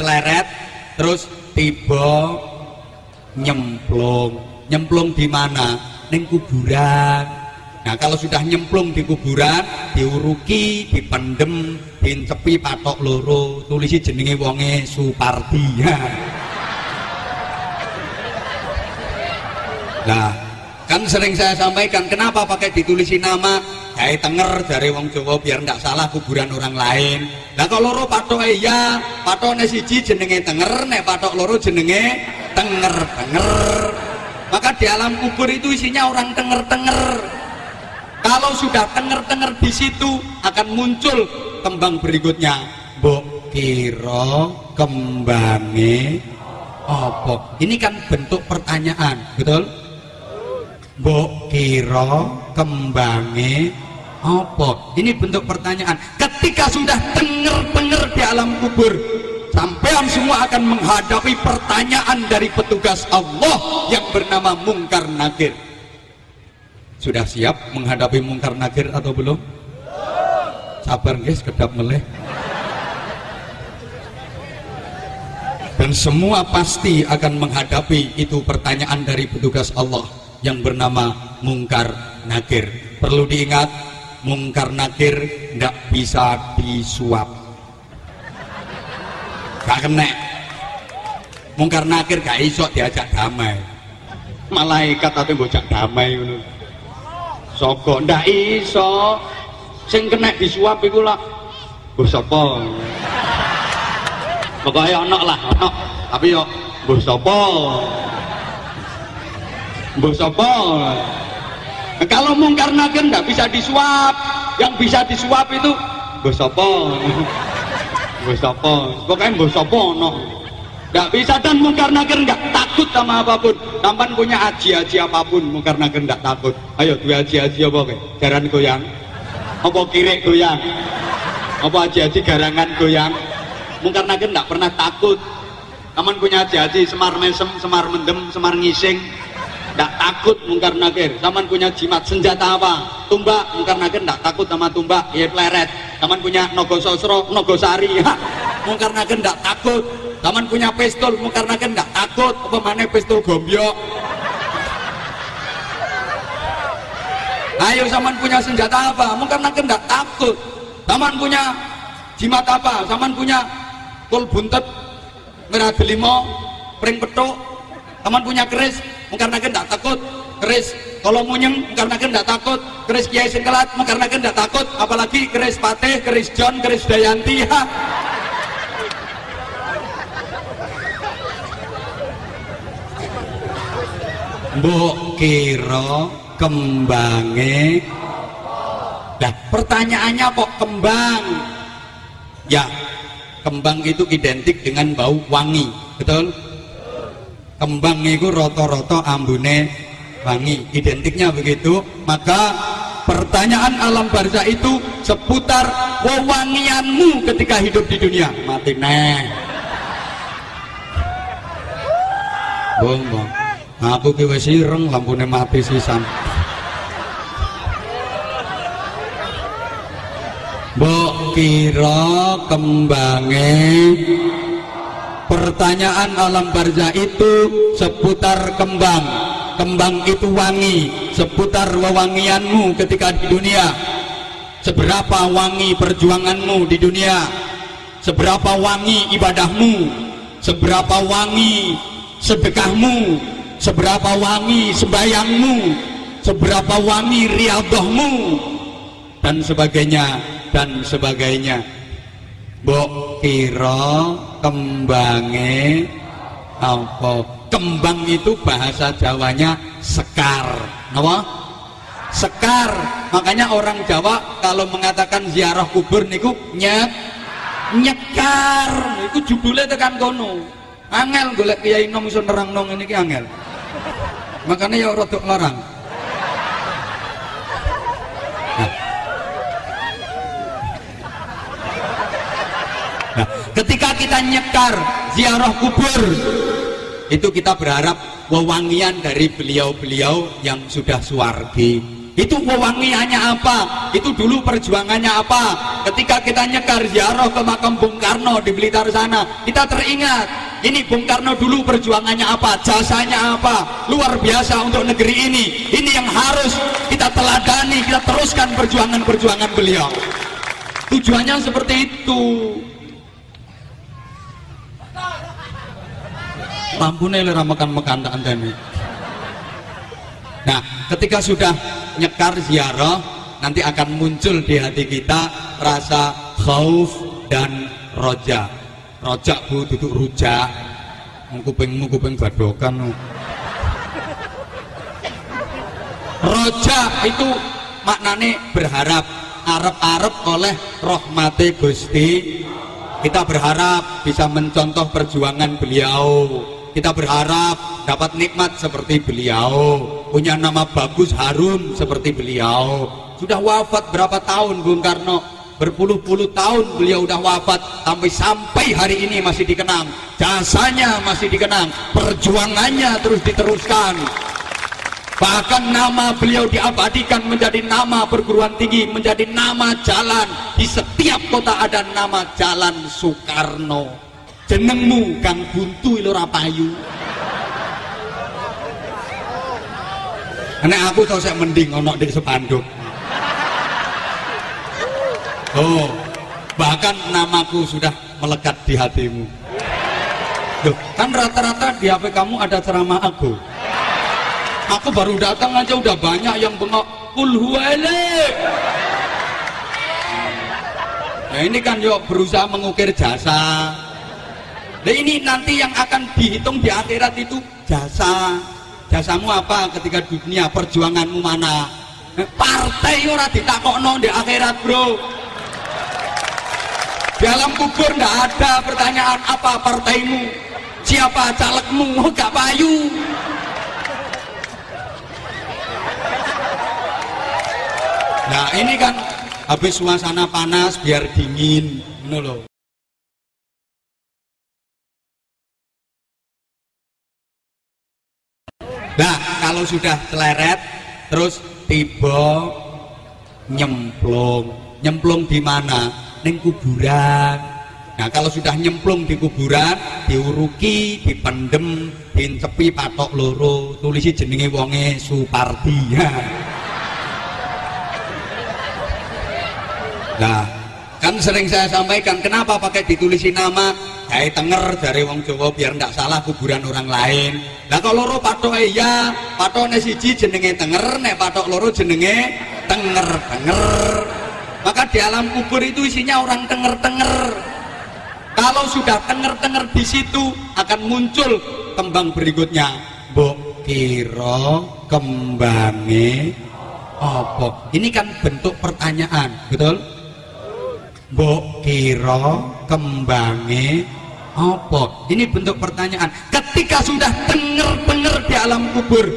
celeret terus tiba nyemplung. Nyemplung di mana? Neng kuburan. Nah kalau sudah nyemplung di kuburan diuruki dipendem dincepi patok loro tulisi jenenge wonge Supardi. Ya nah kan sering saya sampaikan kenapa pakai ditulisi nama? Kayak tenger dari wong Jawa biar nggak salah kuburan orang lain. Nah kalau loro patok iya patok siji jenenge tenger nek patok loro jenenge tenger tenger. Maka di alam kubur itu isinya orang tenger tenger kalau sudah tenger tenger di situ akan muncul kembang berikutnya. Mbok kira kembange apa? Ini kan bentuk pertanyaan betul mbok kira kembange apa? Ini bentuk pertanyaan. Ketika sudah tenger-tenger di alam kubur sampean semua akan menghadapi pertanyaan dari petugas Allah yang bernama mungkar nakir sudah siap menghadapi mungkar nakir atau belum? Sabar guys kedap meleh. Dan semua pasti akan menghadapi itu pertanyaan dari petugas Allah yang bernama mungkar nakir. Perlu diingat mungkar nakir tidak bisa disuap. Gak kena. Mungkar nakir gak iso diajak damai. Malaikat atau bocah damai soko ndak iso. Sing kena disuap iku lah. Mbah sapa? Pokoke lah ana tapi yo mbah sapa sapa kalau mungkar nakir ndak bisa disuap. Yang bisa disuap itu mbah sapa mbah sapa ndak bisa dan mungkar nakir ndak takut sama apa pun. Tampan punya aji-aji apa pun mungkar nakir ndak takut. Ayo dua aji-aji apa ke jaran goyang. Apa kirik goyang? Apa aji-aji garangan goyang? Mungkar nakir ndak pernah takut. Taman punya aji-aji semar mesem semar mendem semar ngising ndak takut mungkar nakir. Taman punya jimat senjata apa? Tumbak mungkar nakir ndak takut sama tumbak. Ya pleret. Taman punya nogo sosro nogo sari. Mungkar nakir ndak takut. Taman punya pistol mungkar nakir ndak takut. Apa mana pistol gombyok? Ayo taman punya senjata apa? Mungkar nakir ndak takut. Taman punya jimat apa? Taman punya kul buntet merah delimo pring petuk taman punya keris nakir ndak takut keris kalau munyeng nakir ndak takut keris kiai singkelat nakir ndak takut apalagi keris pateh keris john keris dayanti ha. Mbok kira kembange Nah, pertanyaannya kok kembang? Ya, kembang itu identik dengan bau wangi, betul? Kembang itu roto-roto ambune wangi, identiknya begitu. Maka pertanyaan alam barzah itu seputar wewangianmu ketika hidup di dunia. Mati neh. Bong. Aku ki wis ireng lampune mati sisan. Mbok kira kembange Pertanyaan alam barzah itu seputar kembang. Kembang itu wangi Seputar wewangianmu ketika di dunia. Seberapa wangi perjuanganmu di dunia? Seberapa wangi ibadahmu? Seberapa wangi sedekahmu? Seberapa wangi sembayangmu Seberapa wangi riadohmu? Dan sebagainya dan sebagainya Mbok kira kembange apa? Kembang itu bahasa Jawanya sekar. Apa sekar. Makanya orang Jawa kalau mengatakan ziarah kubur niku nyek nyekar. Itu judulnya tekan kono. Angel golek kiai nom iso nerang nong ini angel. Makanya ya rodok larang Nah, ketika kita nyekar ziarah kubur, itu kita berharap wewangian dari beliau-beliau yang sudah suwargi. itu wewangiannya apa? Itu dulu perjuangannya apa? Ketika kita nyekar ziarah ke makam Bung Karno di Blitar sana kita teringat ini Bung Karno dulu perjuangannya apa? Jasanya apa? Luar biasa untuk negeri ini. Ini yang harus kita teladani kita teruskan perjuangan-perjuangan beliau. Tujuannya seperti itu lampu nih makan makan tak anteni nah ketika sudah nyekar ziarah nanti akan muncul di hati kita rasa khauf dan roja. Roja bu duduk rujak mengkuping mengkuping badokan roja itu maknane berharap. Arep-arep oleh rahmati Gusti. Kita berharap bisa mencontoh perjuangan beliau kita berharap dapat nikmat seperti beliau punya nama bagus harum seperti beliau. Sudah wafat berapa tahun Bung Karno? Berpuluh-puluh tahun beliau sudah wafat sampai sampai hari ini masih dikenang. Jasanya masih dikenang perjuangannya terus diteruskan. Bahkan nama beliau diabadikan menjadi nama perguruan tinggi menjadi nama jalan. Di setiap kota ada nama jalan Soekarno jenengmu Kang Buntu ilo payu Nek aku tau saya mending ono di sepanduk. Oh, bahkan namaku sudah melekat di hatimu. Loh, kan rata-rata di HP kamu ada ceramah aku. Aku baru datang aja udah banyak yang bengok kul Nah ini kan yuk berusaha mengukir jasa, Nah ini nanti yang akan dihitung di akhirat itu jasa. Jasamu apa ketika dunia perjuanganmu mana? Eh, partai ora ditakokno di akhirat, Bro. Di alam kubur ndak ada pertanyaan apa partaimu, siapa calegmu, gak payu. Nah ini kan habis suasana panas biar dingin, loh. Nah, kalau sudah celeret terus tiba nyemplung. Nyemplung di mana? Neng kuburan. Nah, kalau sudah nyemplung di kuburan, diuruki, dipendem, dincepi patok loro, tulisi jenenge wonge Supardi. Nah, kan sering saya sampaikan kenapa pakai ditulisi nama? Kayak tenger dari wong Jawa biar ndak salah kuburan orang lain. Lah kalau loro patok? Iya patok siji jenenge tenger nek patok loro jenenge tenger tenger. Maka di alam kubur itu isinya orang tenger tenger. Kalau sudah tenger tenger di situ akan muncul kembang berikutnya. Mbok kira kembange apa? Ini kan bentuk pertanyaan betul Mbok kira kembange apa? Ini bentuk pertanyaan. Ketika sudah tenger-tenger di alam kubur,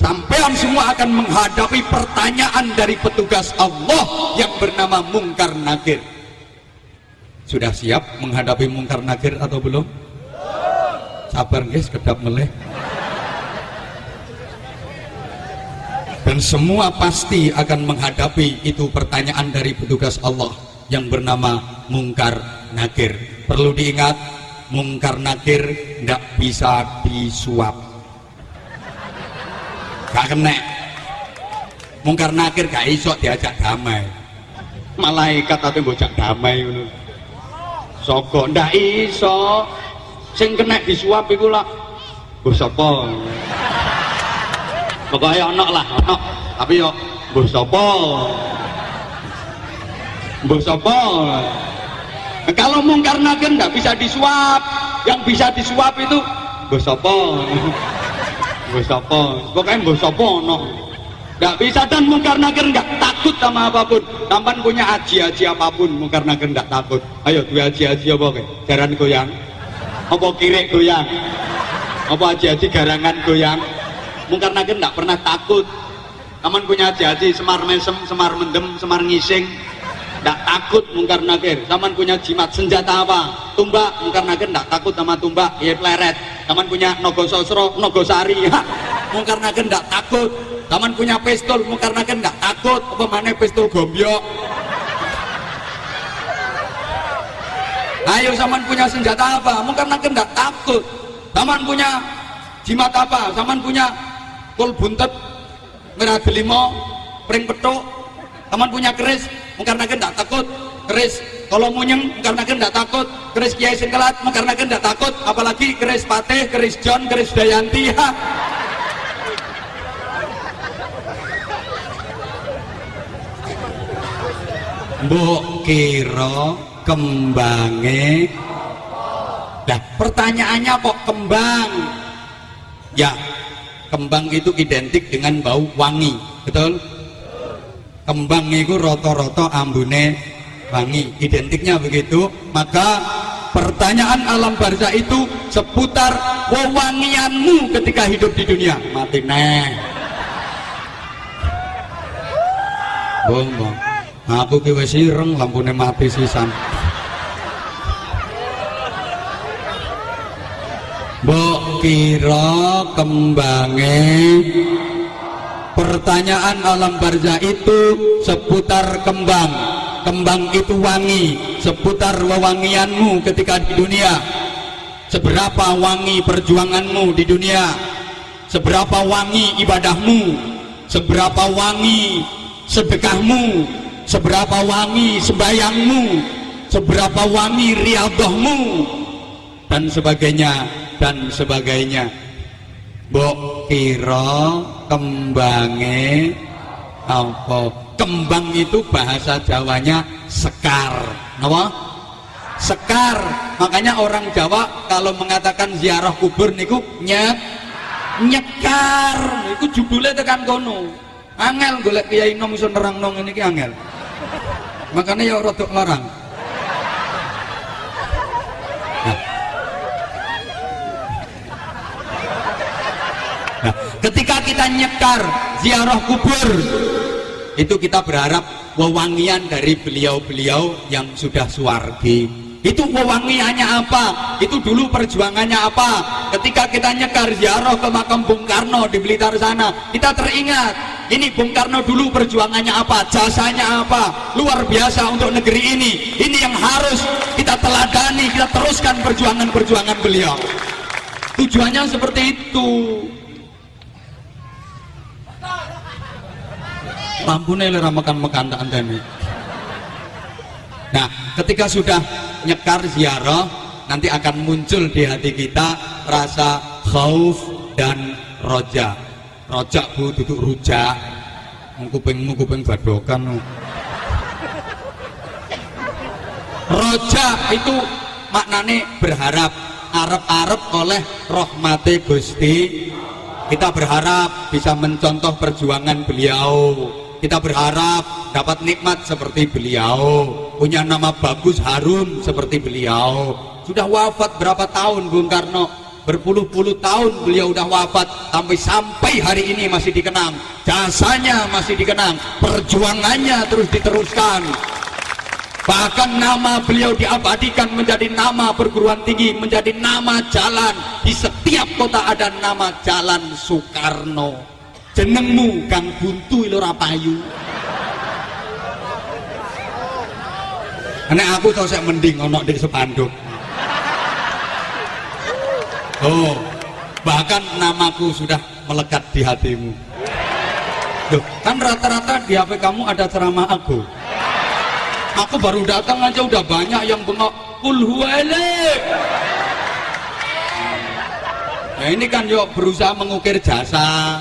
sampean semua akan menghadapi pertanyaan dari petugas Allah yang bernama Mungkar Nakir. Sudah siap menghadapi Mungkar Nakir atau belum? Sabar guys, kedap meleh. Dan semua pasti akan menghadapi itu pertanyaan dari petugas Allah yang bernama mungkar nakir. Perlu diingat mungkar nakir tidak bisa disuap. Gak kena. Mungkar nakir gak iso diajak damai. Malaikat tapi bocah damai soko ndak iso sing kena disuap iku lah. Mbah sapa? Pokoke ana lah ana tapi yo mbah sapa Sapa? Kalau mungkar nakir nggak bisa disuap, yang bisa disuap itu? Mbah sapa? Pokoknya sapa no. Nggak bisa dan mungkar nakir nggak takut sama apa pun. Tampan punya aji-aji apa pun, mungkar nakir nggak takut. Ayo dua aji-aji apa ke? Jaran goyang. Apa kiri goyang? Apa aji-aji garangan goyang? Mungkar nakir nggak pernah takut. Taman punya aji-aji semar mesem, semar mendem, semar ngising, tidak takut mungkar nakir taman punya jimat senjata apa tumbak mungkar nakir tidak takut sama tumbak ya pleret taman punya nogo sosro nogo sari mungkar nakir tidak takut Taman punya pistol, karena kan nggak takut, apa mana pistol gombyok. Ayo zaman punya senjata apa? Karena kan nggak takut. Taman punya jimat apa? Taman punya kol buntet, merah delimo, pring petuk. Taman punya keris, mau karena kan nggak takut. Keris kalau munyeng karena nggak takut. Keris Kiai Singkelat karena kan nggak takut. Apalagi keris Pateh, keris John, keris Dayanti. Ha. Mbok kira kembange Nah, pertanyaannya kok kembang? Ya, kembang itu identik dengan bau wangi, betul? Kembang itu roto-roto ambune wangi, identiknya begitu. Maka pertanyaan alam barzah itu seputar wewangianmu ketika hidup di dunia. Mati neh. Bong, bong. Aku ki wis ireng lampune mati sisan. Mbok kira Pertanyaan alam barzah itu seputar kembang. Kembang itu wangi Seputar wewangianmu ketika di dunia. Seberapa wangi perjuanganmu di dunia? Seberapa wangi ibadahmu? Seberapa wangi sedekahmu? Seberapa wangi sembayangmu? Seberapa wangi riadohmu? Dan sebagainya dan sebagainya Mbok kira kembange apa? Kembang itu bahasa Jawanya sekar. Apa sekar. Makanya orang Jawa kalau mengatakan ziarah kubur niku nyek nyekar. Itu judulnya tekan kono. Angel golek kiai nom iso nerang nong ini angel. Makanya ya rodok larang Nah, ketika kita nyekar ziarah kubur, itu kita berharap wewangian dari beliau-beliau yang sudah suwargi. Itu wewangiannya apa? Itu dulu perjuangannya apa? Ketika kita nyekar ziarah ke makam Bung Karno di Blitar sana, kita teringat ini Bung Karno dulu perjuangannya apa? Jasanya apa? Luar biasa untuk negeri ini. Ini yang harus kita teladani, kita teruskan perjuangan-perjuangan beliau. Tujuannya seperti itu. Lampune lera makan makan tak anteni. Nah, ketika sudah nyekar ziarah, nanti akan muncul di hati kita rasa khauf dan roja. Roja bu duduk rujak, mengkupingmu kuping badokan. Roja itu maknane berharap, arep-arep oleh rahmati Gusti. Kita berharap bisa mencontoh perjuangan beliau kita berharap dapat nikmat seperti beliau, punya nama bagus harum seperti beliau. Sudah wafat berapa tahun Bung Karno? Berpuluh-puluh tahun beliau sudah wafat, sampai sampai hari ini masih dikenang. Jasanya masih dikenang, perjuangannya terus diteruskan. Bahkan nama beliau diabadikan menjadi nama perguruan tinggi, menjadi nama jalan. Di setiap kota ada nama jalan Soekarno jenengmu kang buntu ilo payu Nek aku tau saya mending ono di sepanduk. Oh, bahkan namaku sudah melekat di hatimu. Duh, kan rata-rata di HP kamu ada ceramah aku. Aku baru datang aja udah banyak yang bengok kul Nah ini kan yuk berusaha mengukir jasa,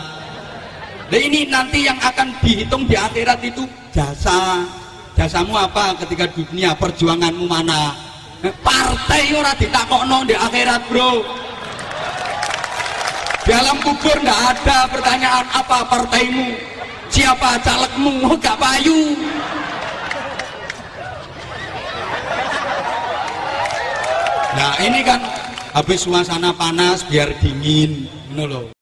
Nah ini nanti yang akan dihitung di akhirat itu jasa. Jasamu apa ketika dunia perjuanganmu mana? Partai ora ditakokno di akhirat, Bro. Dalam kubur ndak ada pertanyaan apa partaimu, siapa calegmu, oh, gak payu. Nah ini kan habis suasana panas biar dingin, loh.